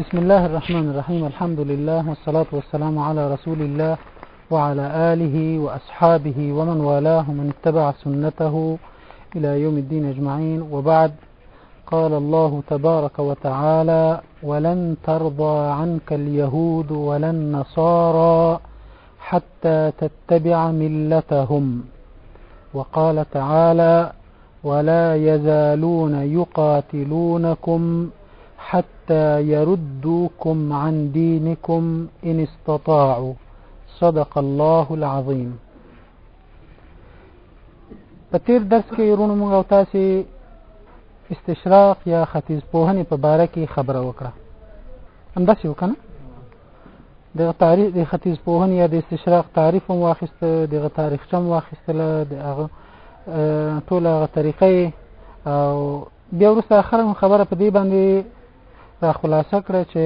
بسم الله الرحمن الرحيم الحمد لله والصلاة والسلام على رسول الله وعلى آله وأصحابه ومن والاه من اتبع سنته إلى يوم الدين أجمعين وبعد قال الله تبارك وتعالى ولن ترضى عنك اليهود ولا النصارى حتى تتبع ملتهم وقال تعالى ولا يزالون يقاتلونكم حتى يردوكم عن دينكم إن استطاعوا صدق الله العظيم په تیر درس کې ورونو موږ او تاسو استشراق یا ختیز پوهنې په باره کې خبره وکړه همداسې وکنه د تاریخ د ختیز پوهنې یا د استشراق تعریف هم واخیسته د تاریخچه هم واخیستله د هغه ټول هغه طریقې او بیا وروسته اخر خبره په دې باندې را خلاصه کړه چې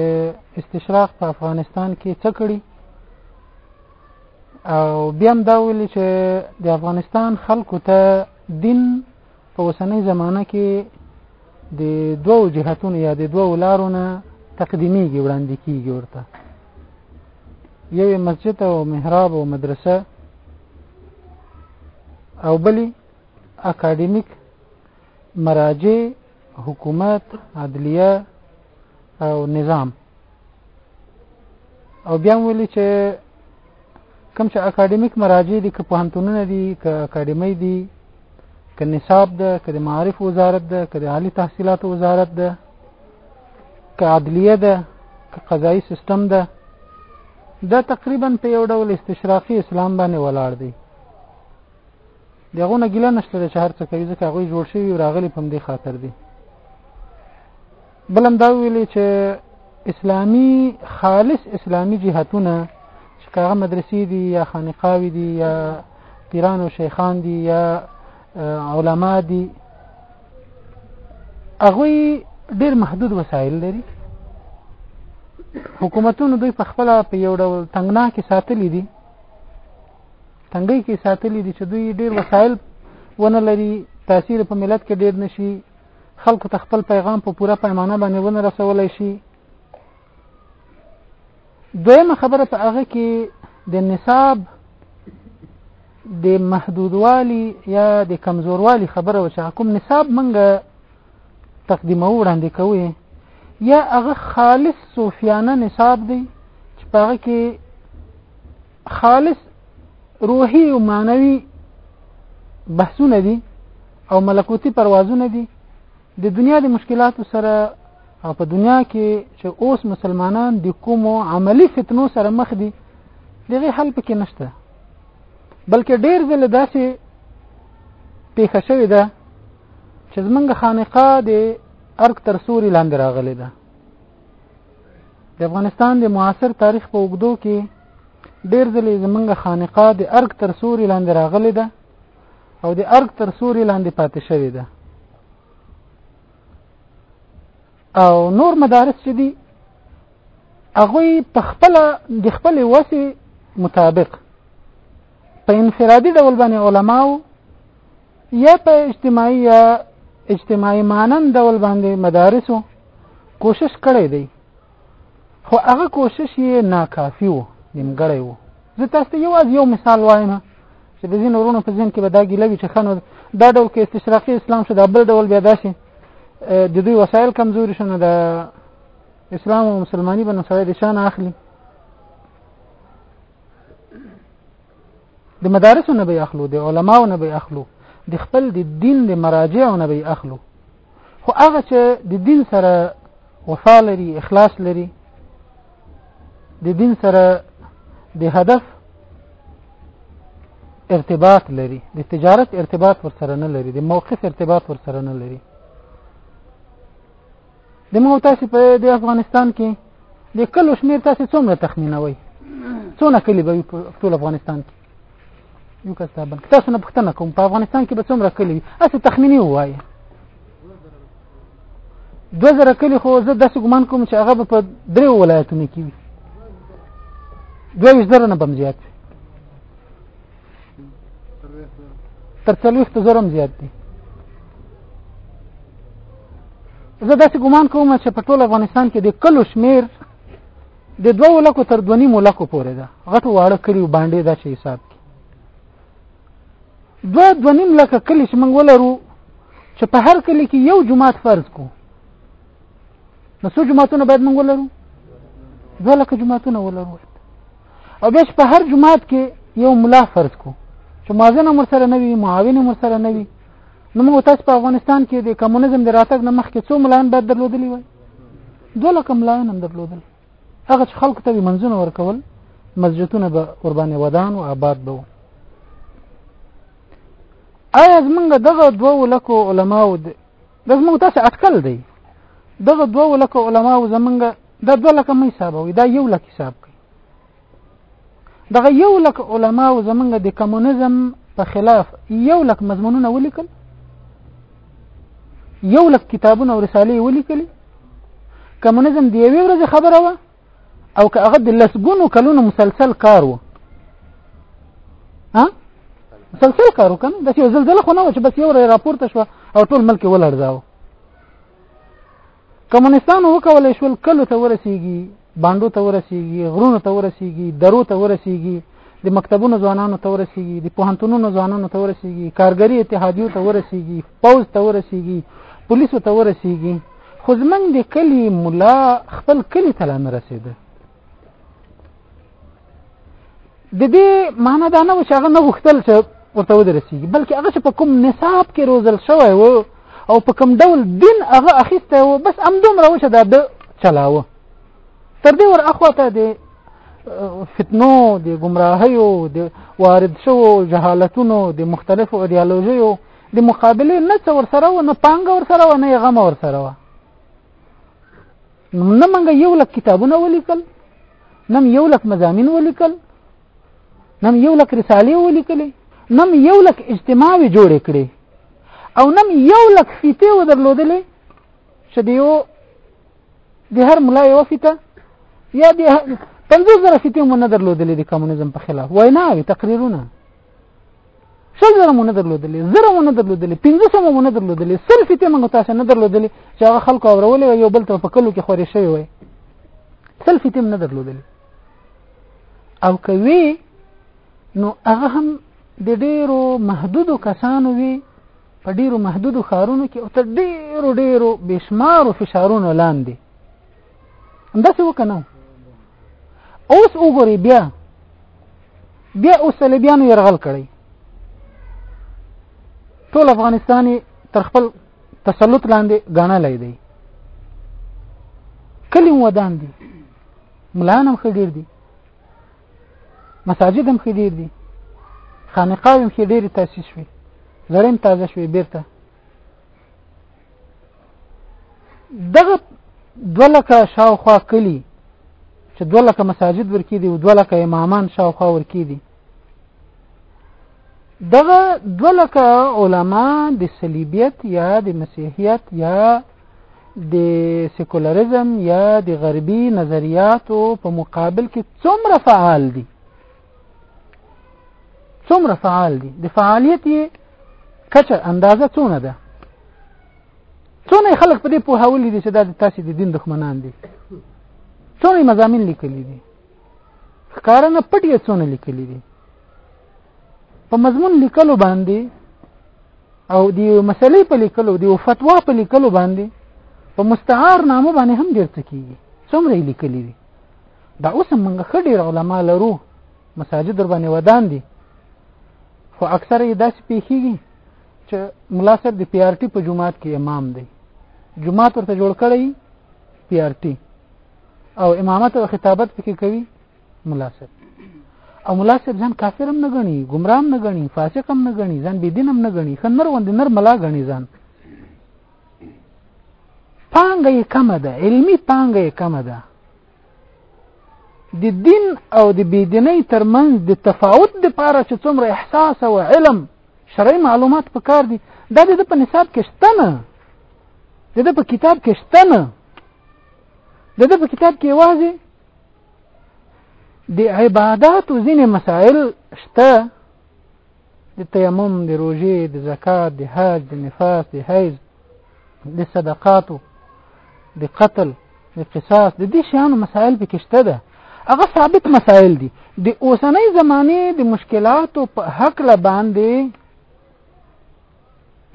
استشراق په افغانستان کې څه کړي او بیا هم دا ویل چې د افغانستان خلکو ته دین په اوسنۍ زمانه کې د دوو جهتونو یا د دوو لارو نه تقدیمیږي وړاندې کیږي ورته یوې مسجد او محراب او مدرسه او بلی اکاډمیک مراجع حکومت عدلیه او نظام او بیا ویلي چې کوم چې اکاډمیک مراجع دي که پوهنتونونه دي که اکاډمۍ دي که نصاب ده که د معارف وزارت ده که د عالی تحصیلات وزارت ده که عدلیه ده که قضایي سیستم ده دا تقریبا په یو ډول استشراقي اسلام باندې ولاړ دی دغه نه ګیله نشته چې هر څه کوي ځکه هغه جوړ شوی راغلی په دې خاطر دی بلم دا ویلي چې اسلامی خالص اسلامی جهتونه چې هغه مدرسې دي یا خانقاوي دي یا پیران او شیخان دي یا علما دي هغه ډیر محدود وسایل لري حکومتونو دوی په خپل په یو ډول تنگنا کې ساتلې دي تنګي کې ساتلې دي چې دوی ډیر وسایل ونه لري تاثیر په ملت کې ډیر نشي خلکو ته خپل پیغام په پوره پیمانه باندې ونه رسولای شي دویمه خبره په هغه کې د نصاب د محدودوالي یا د کمزوروالي خبره وشه کوم نصاب منګه تقدیمه وړاندې کوي یا هغه خالص صوفیانه نصاب دی چې په هغه کې خالص روحي او معنوي بحثونه دي او ملکوتی پروازونه دي د دنیا د مشکلاتو سره او په دنیا کې چې اوس مسلمانان د کومو عملی فتنو سره مخ دي دغه حل پکې نشته بلکې ډیر ځل داسې پیښه شوې ده چې زمونږ خانقاه د ارګ تر سوري لاندې راغلې ده د افغانستان د معاصر تاریخ په اوږدو کې ډیر ځلې زمونږ خانقاه د ارګ تر سوري لاندې راغلې ده او د ارګ تر سوري لاندې پاتې شوې ده او نور مدارس چې دي هغه په خپل د خپل وسه مطابق په انفرادي ډول باندې علماو یا په اجتماعي یا اجتماعي مانن ډول باندې مدارسو کوشش کړی دی خو هغه کوشش یې ناکافي و نیمګړی و زه تاسو ته یوازې یو مثال وایم چې د ځینو ورونو په ذهن کې به دا ګیله وي چې ښه نو دا ډول کې استشراقي اسلام شو دا بل ډول بیا داسې د دوی وسایل کمزوري شو نو د اسلام او مسلماني به نو سړی د شان اخلي د مدارسو نه به اخلو د علماو نه به اخلو د خپل د دین د مراجعو نه به اخلو خو هغه چې د دین سره وفا لري اخلاص لري د دین سره د هدف ارتباط لري د تجارت ارتباط ورسره نه لري د موقف ارتباط ورسره نه لري د موږ تاسو په د افغانستان کې د کلو شمیر تاسو څومره تخمینوي څونه کلی به په ټول افغانستان کې یو کس دا بند تاسو نه پوښتنه کوم په افغانستان کې به څومره کلی وي اسه تخمینی وایي دوه زره کلی خو زه داسې ګمان کوم چې هغه به په درې ولایتونو کې وي دوه ویشت زره نه به هم زیات وي تر څلوېښتو زره هم زیات دي زه داسې ګمان کوم چې په ټول افغانستان کې د کلو شمیر د دوو لکو تر دوه نیمو لکو پورې ده غټو واړه کلیو باندې دا چې حساب کی دوه دوه نیم لکه کلی چې موږ ولرو چې په هر کلی کې یو جماعت فرض کو نو څو جماعتونه باید موږ ولرو دوه لکه جماعتونه ولرو او بیا په هر جماعت کې یو ملا فرض کو چې مازن امر سره نه وي معاون امر سره نه وي نو موږ تاسو په افغانستان کې د کمونیزم د راتګ نه مخکې څو ملایان باید درلودلی وای دوه لکه ملایان هم درلودل هغه چې خلکو ته منځونه ورکول مسجدونه به قربانې ودان او آباد به آیا زمونږ دغه دوه لکو علماو د زمونږ تاسو اټکل دی دغه دوه لکو علماو زمونږ د دوه لکه مې حسابوي دا یو لک حساب دغه یو لک علما او زمونږ د کمونیزم په خلاف یو لک مضمونونه ولیکل یو لک کتابونه او رسالې ولیکل کمونیزم د یوې ورځې خبره وه او که هغه د لسګونو کلونو مسلسل کار و ها مسلسل کار وکنه د یو زلزلې خو نه و چې بس یو راپورته شو او ټول ملک ولړځاو کمونستانو وکولای شول کلو ته ورسیږي باندو ته ورسیږي غرونو ته ورسیږي درو ته ورسیږي د مکتبونو ځوانانو ته ورسیږي د پوهنتونونو ځوانانو ته ورسیږي کارګری اتحادیو ته ورسیږي پوز ته ورسیږي پولیسو ته ورسیږي خو زمنګ د کلی مولا خپل کلی ته نه رسیده د دې معنی دا نه و چې هغه نه غوښتل چې ورته ودرسېږي بلکې هغه چې په کوم نصاب کې روزل شوی و او په کوم ډول دین هغه اخیستی و بس همدومره و چې دا د چلاوه تر دې ور اخوا ته د فتنو د ګمراهیو د وارد شوو جهالتونو د مختلفو ایډیالوژیو د مقابلې نه څه ورسره و نه پانګه ورسره و نه یې غمه ورسره وه نه موږ یو لک کتابونه ولیکل نم یو لک مزامین ولیکل نم یو لک رسالې ولیکلې نم یو لک اجتماعي جوړ کړي او نم یو لک فیته و درلودلې چې دیو د هر ملا یو فیته یا د 50 زره فیته مون درلودلې د کمونیزم په خلاف وینا او تقریرونه شل زره مو نه درلودلې زره مو نه درلودلې پنځه سمه مو نه درلودلې سل فیتې موږ تاسو نه درلودلې چې هغه خلکو اورولې وي یو بل ته په کلو کې خورې شوی وي سل فیتې نه درلودلې او کوي نو هغه هم د ډیرو محدودو کسانو وي په ډیرو محدودو خارونو کې او تر ډیرو ډیرو بشمارو فشارونو لاندې همداسې وکنه اوس وګوري بیا بیا اوس صلیبیانو يرغل کړی ټول افغانستان تر خپل تسلط لاندې غاڼه لای دی کلی ودان دي ملانم خډیر دي مساجد هم خډیر دي خانقاه هم خډیر تاسیس شوي زړیم تازه شوي بیرته دغه دوه لکه شاوخوا کلی چې دوه لکه مساجد ورکی دي او دوه لکه امامان شاوخوا ورکی دي دغه دوه لکه علما د صلیبیت یا د مسیحیت یا د سیکولریزم یا د غربي نظریاتو په مقابل کې څومره فعال دي څومره فعال دي د فعالیت یې کچه اندازه څونه ده څونه خلک په دې پوهولي دي چې دا د تاسو د دین دښمنان دي څونه مزامین لیکلي دي ښکارنه پټ یې څونه لیکلي دي په مضمون لیکلو باندې او د مسلې په لیکلو د فتوا په لیکلو باندې په مستعار نامو باندې هم ډېر څه کیږي څومره لیکلي دي دا اوس موږ ښه ډېر علما لرو مساجد در باندې ودان دي خو اکثره یې داسې پیښیږي چې ملا صاحب د پی آر ټي په جماعت کې امام دی جماعت ورته جوړ کړی پی آر ټي او امامت او خطابت پکې کوي ملا صاحب او ملا صاحب ځان کافر هم نه غني ګمراه هم نه غني فاسق هم نه غني ځان بيدین هم نه غني خنر وند نر ملا غني ځان پانګه یې کمه ده علمی پانګه یې کمه ده د دین او د بيدینۍ ترمنځ د تفاوت د پاره چې څومره احساس او علم شرعي معلومات پکار دي دا د په نصاب کې شته نه د په کتاب کې شته نه د په کتاب کې واځي د عبادت او ځینې مسائل شته د تیمم د روژې د زکات د حج د نفاس د حیض د صدقاتو د قتل د قصاص د دې شیانو مسائل به کشته ده هغه ثابت مسائل دي د اوسنۍ زمانه د مشکلاتو په حق لا باندې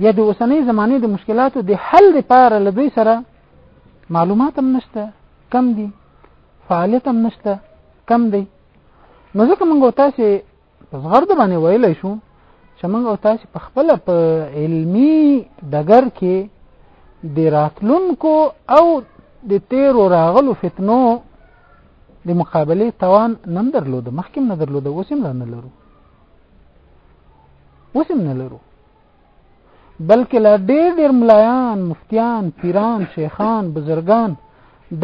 یا د اوسنۍ زمانه د مشکلاتو د حل لپاره لدوی سره معلومات هم نشته کم دي فعالیت هم نشته کم دی نو ځکه موږ تاسو په زغرد باندې ویلی شو چې موږ او تاسو په خپل په علمی دګر کې د راتلونکو او د تیرو راغلو فتنو د مقابله توان نم درلود مخکې نه درلود اوس هم نه لرو اوس هم نه لرو بلکې لا ډېر ډېر ملایان مفتیان پیران شیخان بزرګان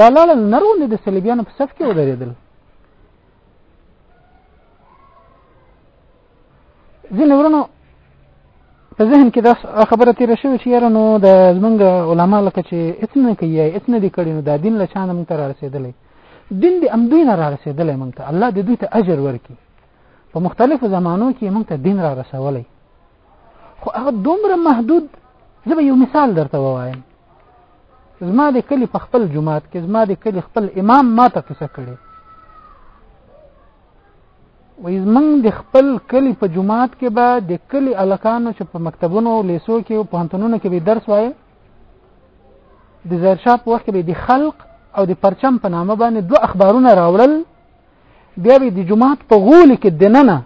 دلال نرونه د صلیبیانو په صف کې ودرېدل ځینې ورونو په ذهن کې دا خبره تیره شوې چې یاره نو د زمونږ علما لکه چې هېڅ نه کوي یا هېڅ نه دي کړي نو دا دین له چا نه مونږ ته را رسېدلی دین د همدوی نه را رسېدلی مونږ ته الله د دوی ته اجر ورکړي په مختلفو زمانو کې مونږ ته دین را رسولی خو هغه دومره محدود زه به یو مثال درته ووایم زما د کلی په خپل جماعت کې زما د کلی خپل امام ما ته قصه کړې وای زمنګ د خپل کلی په جماعت کې به د کلی الکانو چې په مکتبونو او لیسو کې او پوهنتونونو کې به درس وایي د زرشاپ وخت به د خلق او د پرچم په نامه باندې دوه اخبارونه راوړل بیا به د جماعت په غول کې دننه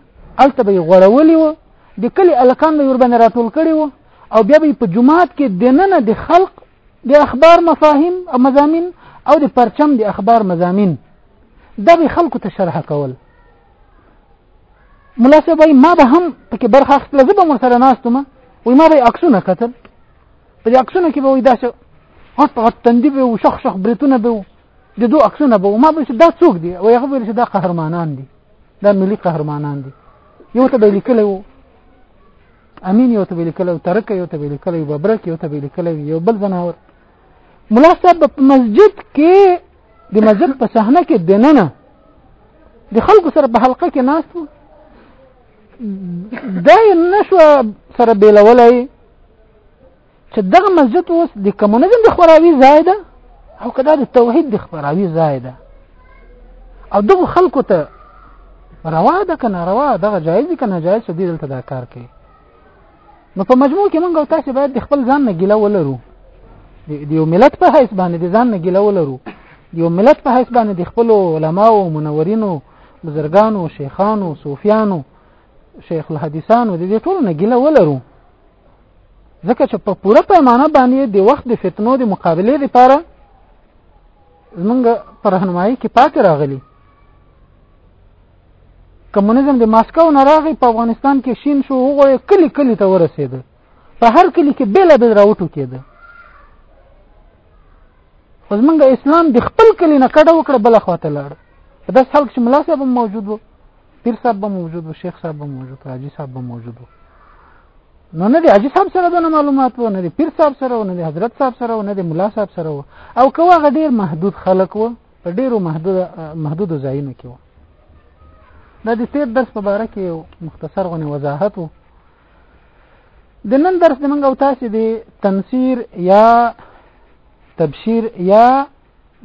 الته به غړولې و د کلی الکان به ور باندې راټول کړي و او بیا به په جماعت کې دننه د خلق د اخبار مفاهیم او مزامین او د پرچم د اخبار مزامین دا به خلکو ته شرح کول ملا صاحب ما به هم پکې برخه اخیستله زه به هم ورسره ناست وم وایي ما به یې عکسونه کتل په دې عکسونو کې به وایي داسې غټ غټ تندي به و شخ شخ برېتونه به و د دوه عکسونه به ما به دا څوک دی او هغه ویل چې دا قهرمانان دي دا ملي قهرمانان دي یو ته به لیکلی وو امین یو ته به لیکلی وو ترکه یو ته به لیکلی وو ببرک یو ته به لیکلی وو یو بل ځناور ملا صاحب په مسجد کې د مسجد په صحنه کې دننه د خلکو سره په حلقه کې ناست وو دا یې نشوه سره بېلولی چې دغه مسجد اوس د کمونیزم د خبراوي ځای ده او کدا د توحید د خبراوي ځای ده او دغه خلکو ته روا ده کنه روا دغه جایز دي کنه جایز دي دلته دا کار کوي نو په مجموع کې موږ تاسو باید د خپل ځان نه ګیله ولرو د یو ملت په حیث باندې د ځان نه ګیله ولرو د یو ملت په حیث باندې د خپل علما او منورینو بزرګانو شیخانو صوفیانو شیخ الحدیثانو د دې ټولو نه ګیله ولرو ځکه چې په پوره پیمانه باندې د وخت د فتنو د مقابلې لپاره زمونږ پر رهنمایي کې پاتې راغلي کمونیزم د ماسکو نه راغی په افغانستان کې شین شو هغه کلی کلی ته ورسېده په هر کلی کې بیل بیل راوټو کېده خو زمونږ اسلام د خپل کلی نه کډه وکړه بل خواته لاړ دا خلک چې ملا صاحب موجود وو پیر صاحب به موجود و شیخ صاحب به موجود و حاجی صاحب به موجود و نو نه دی حاجی صاحب سره دونه معلومات و نه دی پیر صاحب سره و نه دی حضرت صاحب سره و نه دی ملا صاحب سره و او که هغه ډیر محدود خلک و په ډیرو محدود محدود ځایونو کې و دا د تیر درس په باره کې یو مختصر غونې وضاحت و د نن درس د منګ او تاسو د تنصیر یا تبشیر یا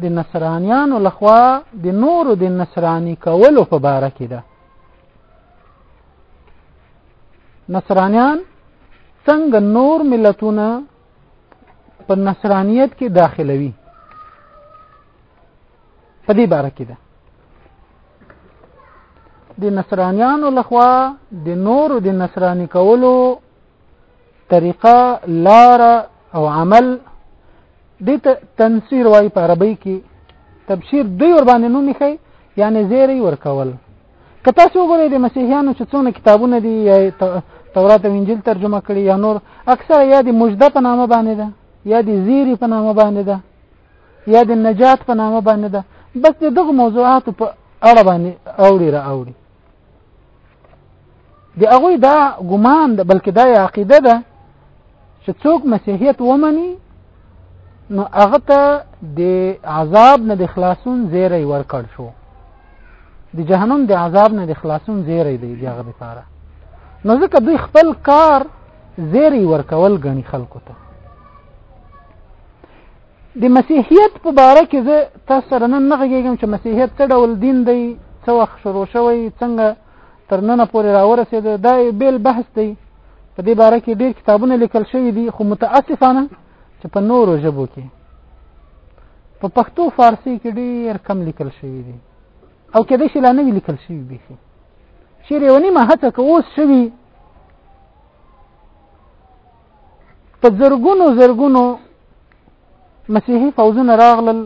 د نصرانیانو لخوا د نورو د نصرانی کولو په باره کې ده نصرانیان څنګه نور ملتونه په نصرانیت کې داخلوي په دې باره کې ده د نصرانیانو لخوا د نورو د نصرانی کولو طریقه لار او عمل دې ته تنسیر وای په عربی کې تبشیر دوی ور باندې نوم ښي یعنی زیری ورکول که تاسو وګورئ د مسیحیانو چې څونه کتابونه دي یا تورات او انجیل ترجمه کړي یا نور اکثره یا د مجده په نامه باندې ده یا د زیری په نامه باندې ده یا د نجات په نامه باندې ده بس دغه موضوعات په اړه باندې اوړي را اوړي د هغه دا ګمان ده بلکې دا عقیده ده چې څوک مسیحیت ومني نو هغه ته د عذاب نه د خلاصون زیری ورکړ شو د جهنم د عذاب نه د خلاصون زیری دی دغه لپاره نو ځکه دوی خپل کار زیری ورکول غني خلکو ته د مسیحیت په باره کې زه تاسو سره نن نه غږېږم چې مسیحیت څه ډول دین دی څه وخت شروع شوی څنګه تر ننه پورې راورسېد دا بیل بحث دی په دې باره کې ډېر کتابونه لیکل شوي دي خو متاسفانه چې په نورو ژبو کې په پښتو فارسی کې ډېر کم لیکل شوي دي او کېدای شي لا نه وي لیکل شوي بیخي شعر یو نیمه هڅه که اوس شوي په زرګونو زرګونو مسیحي فوزونه راغلل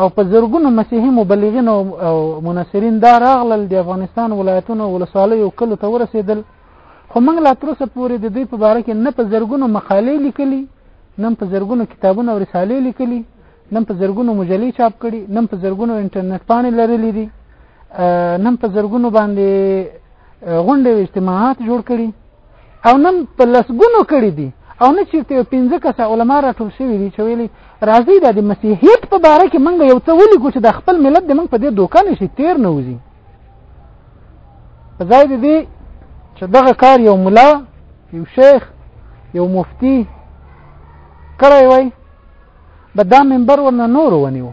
او په زرګونو مسیحي مبلغین او مناصرین دا راغلل د افغانستان ولایتونو ولسوالۍ او کلو ته ورسېدل خو موږ لا تر اوسه پورې د دوی په باره کې نه په زرګونو مقالې لیکلي نه په زرګونو کتابونه او رسالې لیکلي نه په زرګونو مجلې چاپ کړي نه په زرګونو انټرنیټ پاڼې لرلې دي نه په زرګونو باندې غونډې او اجتماعات جوړ کړي او نن په لسګونو کړي دي او نه چیرته یو پنځه کسه علما راټول شوي دي چې ویلي راځي د مسیحیت په باره کې موږ یو څه ولیکو چې د خپل ملت د موږ په دې دوکه نه شي تیر نه وځي په ځای دې چې دغه کار یو ملا یو شیخ یو مفتی کړی وای به دا منبر ورنه نور ونیو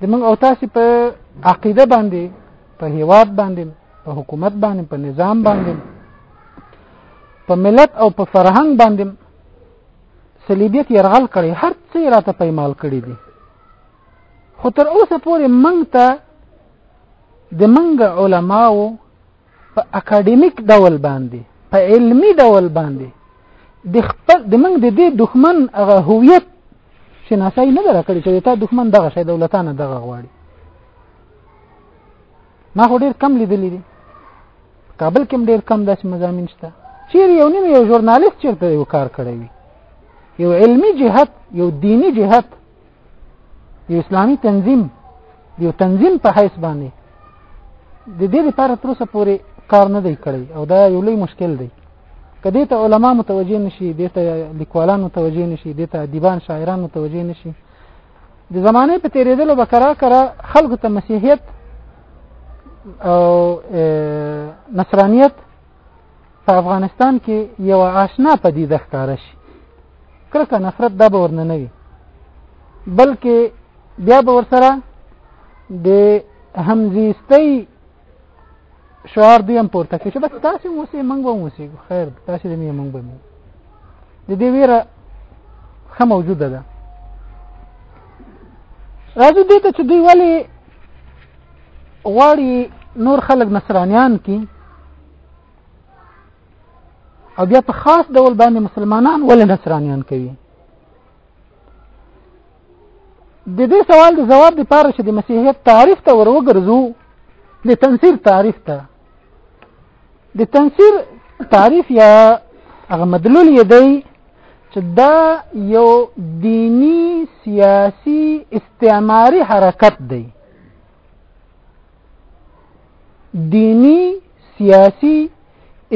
د موږ او تاسو په عقیده باندې په هیواد باندې په حکومت باندې په نظام باندې په ملت او په فرهنګ باندې صلیبیت يرغل کړي هر څه راته پېمال کړي دي خو تر اوسه پورې موږ ته د منګ علماو په اکاډمیک ډول باندې په علمی ډول باندې د خپل د موږ د دې دښمن هغه هویت شناسای نه درکړي چې تا دښمن دغه شی دولتانه دغه غواړي ما خو ډیر کم لیدلې دي کابل کې ډیر کم داسې مزامین شته چیرې یو نیم یو ژورنالیست چیرته یو کار کړی وي یو علمی جهت یو دینی جهت یو اسلامي تنظیم یو تنظیم په حیث باندې د دې لپاره تر اوسه پورې کار نه دی کړی او دا یو لوی مشکل دی که دې ته علما متوجه نشي دې ته لیکوالان متوجه نشي دې ته ادیبان شاعران متوجه نشي د زمانه په تیریدلو به کرا کرا خلکو ته مسیحیت او نصرانیت په افغانستان کې یو آشنا پدیده ښکاره شي کرکه نفرت دا به ورنه نه وي بلکې بیا به ورسره د همزیستی شعار دوی هم پورته کوي چې بس تاسو مو سي منګو مو سي خیر تاسو دې مې منګو مو د دې ویره خه موجوده ده راځي دې ته چې دوی ولی غواړي نور خلک نصرانیان کی او بیا په خاص ډول باندې مسلمانان ولې نصرانیان کوي د دې سوال د جواب لپاره چې د مسیحیت تعریف ته وروګرځو د تنصیر تعریف ته د تنصیر تعریف یا هغه مدلول یې دی چې دا یو دینی سیاسی استعماری حرکت دی دینی سیاسی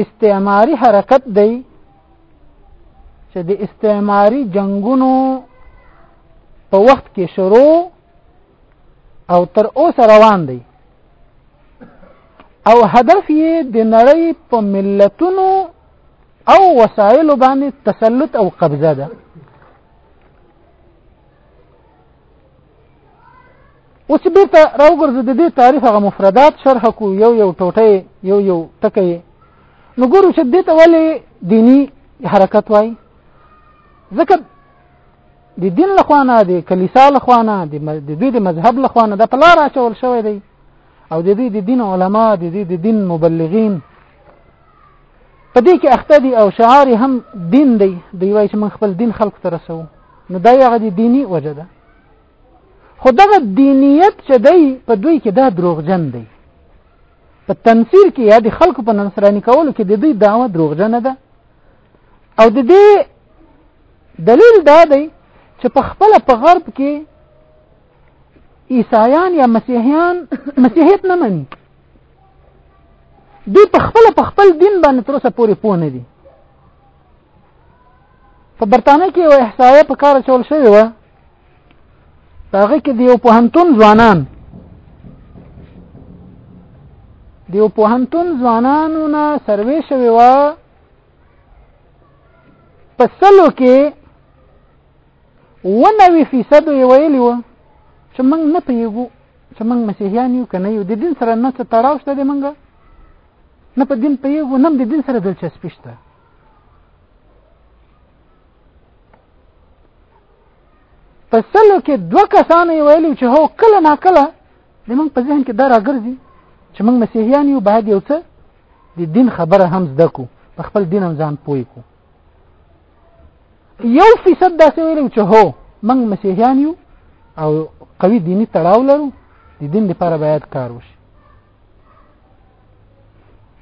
استعماری حرکت دی چې د استعماری جنگونو په وخت کې شروع او تر اوسه روان دی او هدف یې د نړۍ په ملتونو او وسایلو باندې تسلط او قبضه ده اوس بیرته راوګرځو د دې تعریف هغه مفردات شرح کو یو یو ټوټه یو یو ټکی نو ګورو چې دې ته ولې دینی حرکت وای ځکه د دین لخوانه د کلیسا لخوانه د دوی د مذهب لخوانه د پلار اچول شوی دی او د دوی د دین علما د دوی د دین مبلغین په دې کې اخته دي او شعار هم دین دی دوی وایي چې موږ خپل دین خلق ته رسو نو دا یو غدي دینی وجه ده خو دغه دینیت چې دی په دوی کې دا دروغجن دی په تنفیر کې یا د خلکو په نصرانی کولو کې د دوی دعوه دروغجن ده او د دې دلیل دا دی چې په خپل په غرب کې عیسایان یا مسیحیان مسیحیت نه مني دوی په خپل په خپل دین باندې تر اوسه پورې پوه نه دي په برتانه کې یو احصایه په کار چول شوی و هغه کې د یو پوهنتون ځوانان د یو پوهنتون ځوانانو نه سروې شوی و په سلو کې ونوي فیصد یې ویلي و چې موږ نه پیږو چې موږ مسیحیان یو که نه یو د دین سره نه څه تړاو شته د موږ نه په دین پوهېږو نه د دین سره دلچسپي شته په سلو کې دوه کسانو یې ویلي چې هو کله نا کله د موږ په ذهن کې دا راګرځي چې موږ مسیحیان یو باید یو څه د دین خبره هم زده کو په خپل دین هم ځان پوه کو یو فیصد داسې ویلو چې هو موږ مسیحیان یو او قوي دینی تړاو لرو د دین لپاره باید کار وشي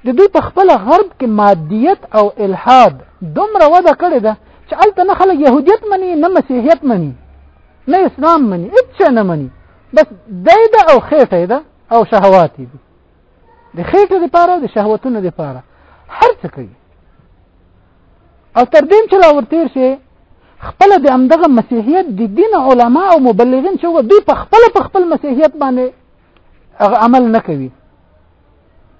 د دوی په خپل غرب کې مادیت او الحاد دومره وده کړې ده چې الته نه خلک يهودیت مني نه مسیحیت مني نه اسلام مني هیڅ نه مني بس دی ده او خېټه ده او شهوات دي د خېټه لپاره د شهوتونو لپاره هر څه کوي او تر دې چې را ورتیر شي خپل د امدغه مسیحیت د دین علما او مبلغین چې و دوی په خپل په خپل مسیحیت باندې هغه عمل نه کوي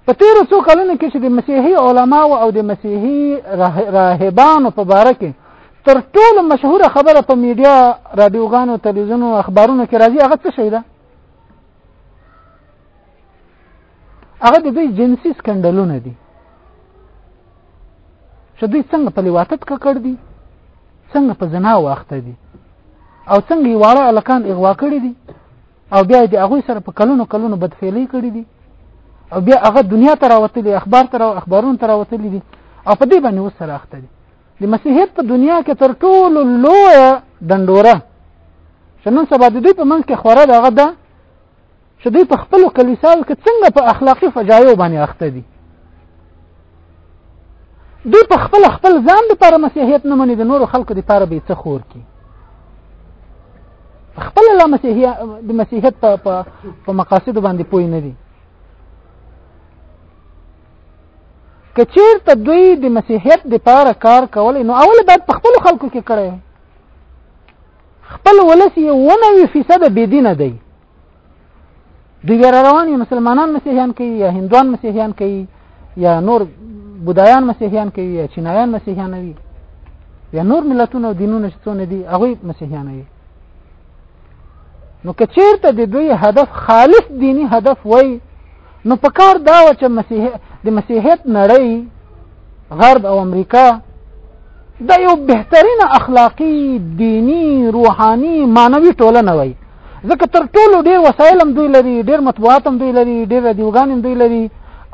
په تیر څو کلونو کې چې د مسیحي علما او د مسیحي راهبانو په باره کې تر ټولو مشهوره خبره په میډیا رادیوګانو تلویزیونو اخبارونو کې راځي هغه څه شي ده هغه د دوی جنسي سکندلونه دي چې دوی څنګه په لواطت ککړ دي څنګه په زنا واخته دي او څنګه یې واړه الکان اغوا کړي دي او بیا د هغه سره په کلونو کلونو بدفعلی کړي دي او بیا هغه دنیا ته راوتلي اخبار ته او اخبارونو ته راوتلي دي او په دې باندې اوس سره اخته دي د مسیحیت په دنیا کې تر ټولو لوی دندوره شنن سبا د دې په منځ کې خوره دغه ده چې دوی په خپل کلیساو کې څنګه په اخلاقی فجایو باندې اخته دي دوی په خپل خپل ځان لپاره مسیحیت نه مني د نور خلکو لپاره به څه خور کی خپل لا مسیحیت د مسیحیت په په مقاصد باندې پوي نه دي کچیر ته دوی د مسیحیت لپاره کار کول نو اول باید په خپل خلکو کې کړی خپل ولس یې ونوي فیصد بيدینه دی دوی بیا رواني مسلمانان مسیحیان کوي یا هندوان مسیحیان کوي یا نور بودایان مسیحیان کوي یا چینایان مسیحیان وي یا نور ملتونه او دینونه چې څونه دي هغه مسیحیان وي نو کچیرته د دوی هدف خالص دینی هدف وای نو په کار دا و چې مسیح د مسیحیت نړۍ غرب او امریکا دا یو بهترینه اخلاقی دینی روحانی معنوي ټولنه وای ځکه تر ټولو ډیر وسایل هم دوی لري ډیر مطبوعات هم دوی لري ډیر رادیوګان هم دوی لري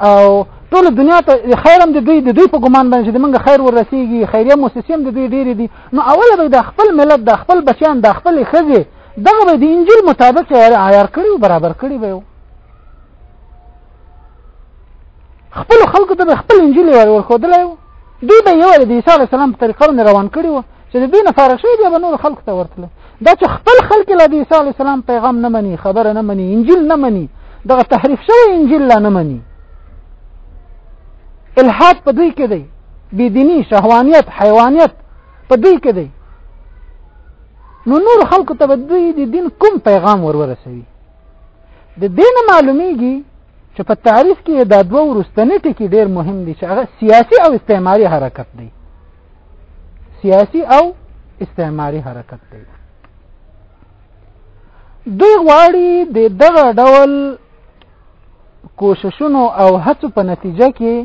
او ټول دنیا ته خیر هم د دوی د دوی په ګمان باندې د منګه خیر ورسیږي خیریه موسسې هم د دوی ډیر دي نو اوله به د خپل ملت د خپل بچیان د خپل خزه دغه به د انجیل مطابق عیار کړي برابر کړي به خپل خلکو ته خپل انجیل ورخودلای دوی به یو د عیسی علی السلام په طریقه باندې روان کړی و چې د دوی نه فارغ شوی بیا به نور خلکو ته ورتله دا چې خپل خلک له عیسی علی السلام پیغام نه مني خبره نه مني انجیل نه مني دغه تحریف شوی انجیل لا نه مني الحاد په دوی کې دی بيدینی شهوانیت حیوانیت په دوی کې دی نو نور خلکو ته به دوی د دین کوم پیغام ورورسوي د دې نه معلومیږي چې په تعریف کې دا دوه ورستنې ټکي ډېر مهم دي چې هغه سیاسي او استعماري حرکت دی سیاسي او استعماري حرکت دی دوی غواړي د دغه ډول کوششونو او هڅو په نتیجه کې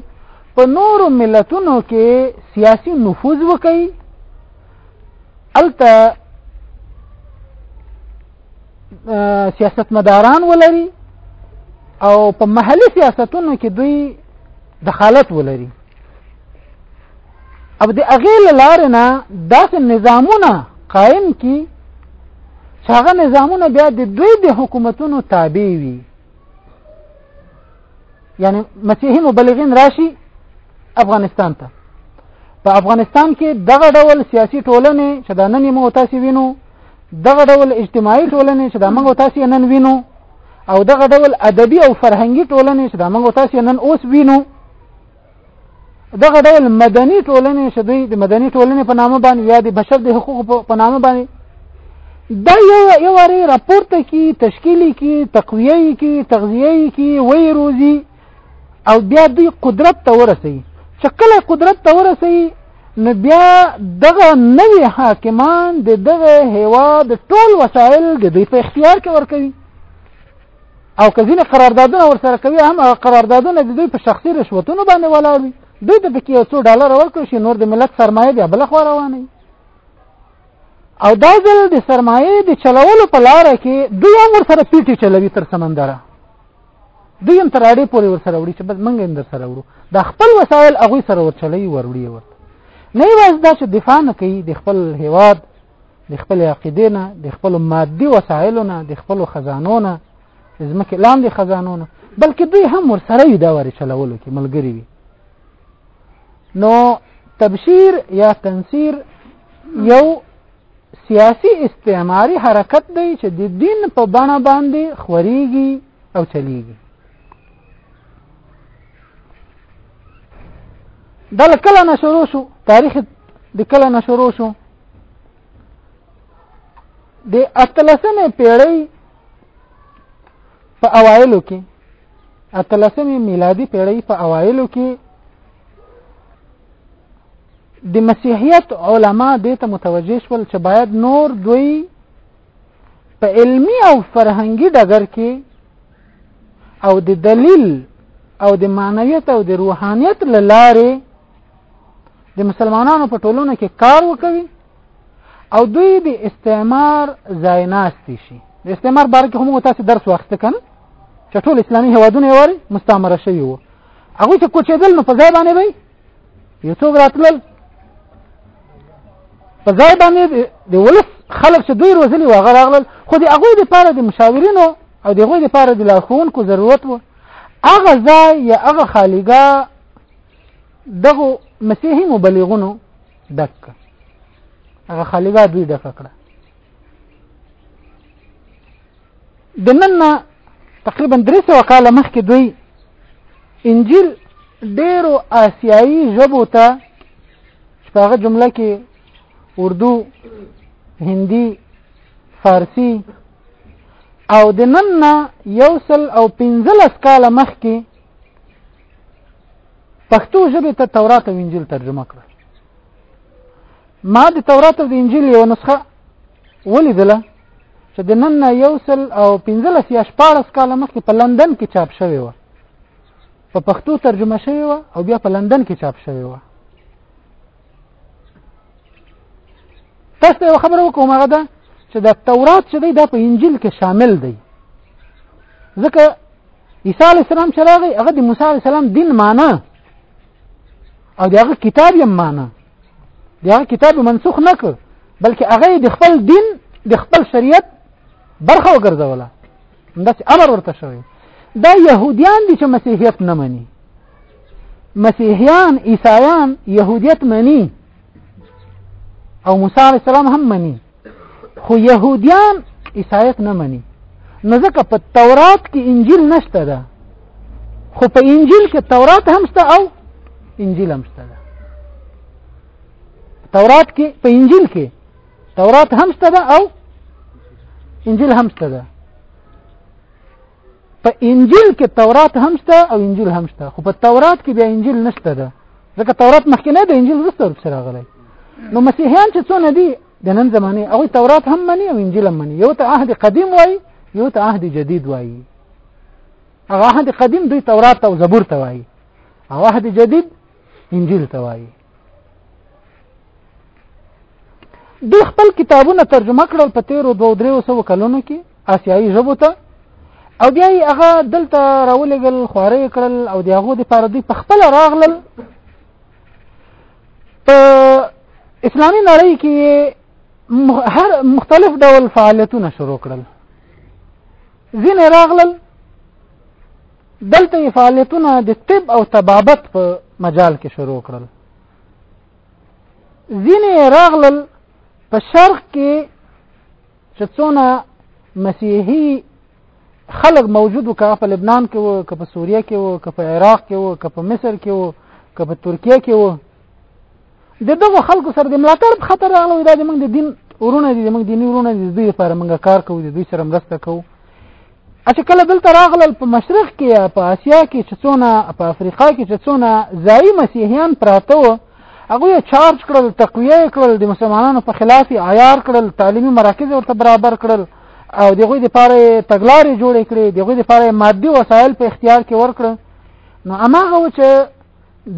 په نورو ملتونو کې سیاسي نفوذ وکړي الته سیاستمداران ولري او په محلي سیاستونو کې دوی دخالت ولري او د هغې له لارې نه داسې نظامونه قایم کی چې هغه نظامونه بیا د دوی د حکومتونو تابع وي یعنی مسیحي مبلغین راشي افغانستان ته په افغانستان کې دغه ډول سیاسي ټولنې چې دا نن مو تاسو وینو دغه ډول اجتماعي ټولنې چې د موږ تاسو نن وینو او دغه ډول ادبي او فرهنګي ټولنې چې د موږ تاسو نن اوس وینو دغه ډول مدني ټولنې چې دوی د مدني ټولنې په نامه باندې یا د بشر د حقوقو په نامه باندې دا یو یو راپورته کی تشکیلی کی تقویه کی تغذیه کی وی روزی او بیا دوی قدرت ته ورسي چې کله قدرت ته ورسي نو بیا دغه نوی حاکمان د دغه هیواد ټول وسایل د دوی په اختیار کې ورکوي او که ځینې قراردادونه ورسره کوي هم هغه قراردادونه د دوی په شخصي رشوتونو باندې ولاړ وي دوی ته پکې یو څو ډالر ورکړي شي نور د ملت سرمایه بیا بله خوا روانوي او دا ځل د سرمایې د چلولو په لاره کې دوی هم ورسره پیټې چلوي تر سمندره دوی هم تر اړې پورې ورسره وړي چې بس موږ هم در سره وړو دا خپل وسایل هغوی سره ورچلوي وروړي ورته نه یوازې دا چې دفاع نه کوي د خپل هیواد د خپل عقیدې نه د خپل مادي وسایلو نه د خپل خزانو نه د ځمکې لاندې خزانو نه بلکې دوی هم ورسره وي دا ورې چلولو کې ملګري وي نو تبشیر یا تنصیر یو سیاسي استعماري حرکت دی چې د دین په بڼه باندې خوريږي او چلیږي دا کله نه شروع شو تاریخ د کله نه شروع شو د اتلسمې پیړۍ په اوایلو کې اتلسمې میلادي پیړۍ په اوایلو کې د مسیحیت علما دې ته متوجه شول چې باید نور دوی په علمی او فرهنګي ډګر کې او د دلیل او د معنویت او د روحانیت لاره د مسلمانانو په ټولنه کې کار وکوي او دوی د استعمار ځای ناشتي شي د استعمار باره کې هم تاسو درس واخیست کنه چې ټول اسلامي هوادونه یې واري مستعمره شوي وو هغه چې کوچېدل نو په ځای باندې وي یو څوک راتلل په ځای باندې د ولس خلک چې دوی روزلي و هغه راغلل خو د هغوی دپاره د مشاورینو او د هغوی دپاره د لارښوونکو ضرورت و هغه ځای یا هغه خالیګا دغه مسیحي مبلغونو ډک کړه هغه خالیګا دوی ډک کړه د نن تقریبا درې سوه کاله مخکې دوی انجیل ډېرو آسیایي ژبو ته چې په هغه جمله کې اردو هندي فارسی او د نن نه یو سل او پنځلس کاله مخکې پښتو ژبې ته تورات او انجیل ترجمه کړه ما د تورات او د انجیل یو نسخه ولیدله چې د نن نه یو سل او پنځلس یا شپاړس کاله مخکې په لندن کې چاپ شوې وه په پښتو ترجمه شوې وه او بیا په لندن کې چاپ شوې وه تاسو ته یو خبره وکوم هغه ده چې د تورات چې دی دا په انجیل کې شامل دی ځکه عیسی علیه السلام چې راغی هغه د موسی علیه السلام دین معنی او دغه کتاب یې معنا دغه کتاب منسوخ نه کړ بلکې هغه د خپل دین د خپل شریعت برخه وګرځوله دا چې امر ورته شوی دا يهوديان دي چې مسیحیت نه مني مسیحیان عیسایان يهودیت مني او موسی علیه السلام هم مني خو يهوديان عیسایت نه مني نو ځکه په تورات کې انجیل نشته ده خو په انجیل کې تورات هم شته او انجیل هم شته ده تورات کې په انجیل کې تورات هم شته ده او انجیل هم شته ده په انجیل کې تورات هم شته او انجیل هم شته خو په تورات کې بیا انجیل نشته ده ځکه تورات مخکې نه د انجیل وروسته ورپسې راغلی نو مسیحیان چې څونه دي د نن زمانې هغوی تورات هم مني او انجیل هم مني یو ته عهد قدیم وایي یو ته عهد جدید وایي هغه عهد قدیم دوی تورات او زبور ته وایي او عهد جدید انجیل ته وایي دوی خپل کتابونه ترجمه کړل په تیرو دوه دریو سو کلونو کې آسیایي ژبو ته او بیا یې هغه دلته راولېږل خواره یې کړل او د هغو دپاره دوی په خپله راغلل په اسلامي نړۍ کې هر مختلف ډول فعالیتونه شروع کړل ځینې راغلل دلته یې فعالیتونه د طب او طبابت په مجال کې شروع کړل ځینې راغلل په شرق کې چې څونه مسیحي خلق موجود و که په لبنان کې و که په سوریه کې و که په عراق کې و که په مصر کې و که په ترکیه کې و د دغه خلکو سره د ملاتړ په خاطر راغلو دا موږ د دین ورونه دي موږ دیني ورونه دي دوی لپاره موږ کار کوو د دوی سره مرسته کوو اته کله دلته راغلل په مشرق کې په اسیا کې چې څونه په افریقا کې چې څونه ځایي مسیحیان پراته وو هغه یې چارج کړل تقویه کړل د مسلمانانو په خلاف عیار کړل تعلیمي مراکز ورته برابر کړل او دغه د پاره تګلارې جوړې کړې دغه د پاره مادي وسایل په اختیار کې ورکړل نو اماغه چې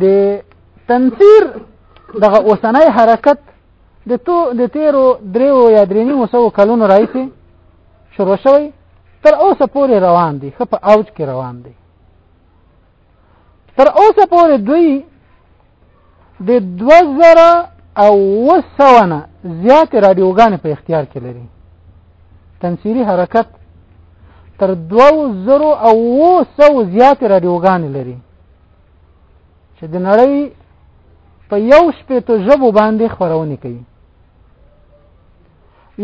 د تنفیر دغه اوسنۍ حرکت د تو د تیرو دریو یا درې نیمو سو کلونو راځي شروع شوی تر اوسه پورې روان دي خو په اوج کې روان دي تر اوسه پورې دوی د 2000 نه زیات رادیوګانې په اختیار کې لري تنسیری حرکت تر 2000 او 200 زیات رادیوګانې لري چې د نړۍ په یو شپېتو ژبو باندې خپرونې کوي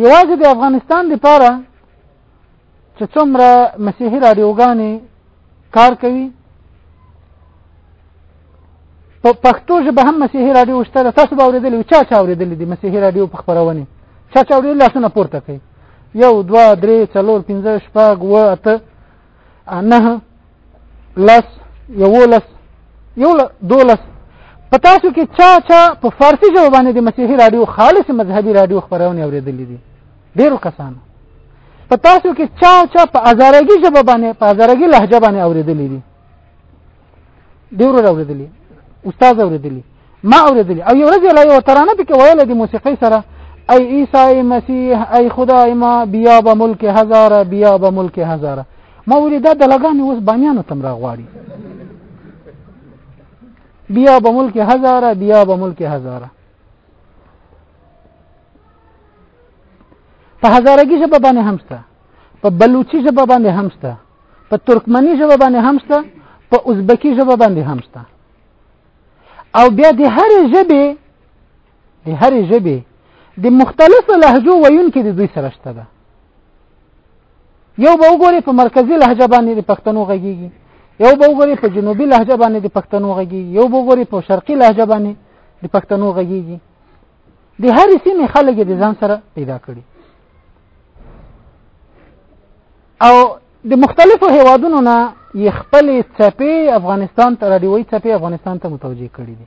یوازې د افغانستان لپاره چې څومره مسیحي رادیوګانې کار کوي په پښتو ژبه هم مسیحي رادیو شته تاسو به اورېدلې چا چا اورېدلې دي مسیحي رادیو په خپرونې چا چا اورېدلې لاسونه پورته کوي یو دوه درې څلور پنځه شپږ اووه اته نه لس یولس یو دولس په تاسو کې چا چا په فارسی ژبه باندې د مسیحي رادیو خالص مذهبي رادیو خبرونه اورېدلې دي ډېرو کسانو په تاسو کې چا چا په ازارګي ژبه باندې په ازارګي لهجه باندې اورېدلې دي ډیر اوریدلی استاد اوریدلی ما اوریدلی او یو ورځ لا یو ترانه پکې ویل د موسیقۍ سره ای عیسی مسیح ای خدای ما بیا به ملک هزار بیا به ملک هزار ما ولې دا د لګانې اوس بامیانو تم راغواړي بیا به ملک هزار بیا به ملک هزار په هزارګي ژبه باندې همسته په بلوچي ژبه باندې هم شته په ترکمني ژبه باندې هم شته په ازبکي ژبه باندې هم شته او بیا د هرې ژبې د هرې ژبې د مختلفو لهجو ویونکي د دوی سره شته ده یو به وګوري په مرکزي لهجه باندې د پښتنو غږیږي یو به وګوري په جنوبي لهجه باندې د پښتنو غږیږي یو به وګوري په شرقي لهجه باندې د پښتنو غږیږي د هرې سیمې خلک د ځان سره پیدا کړي او د مختلفو هیوادونو نه یې خپل چپی افغانستان ته رادیوي چپی افغانستان ته متوجه کړی دي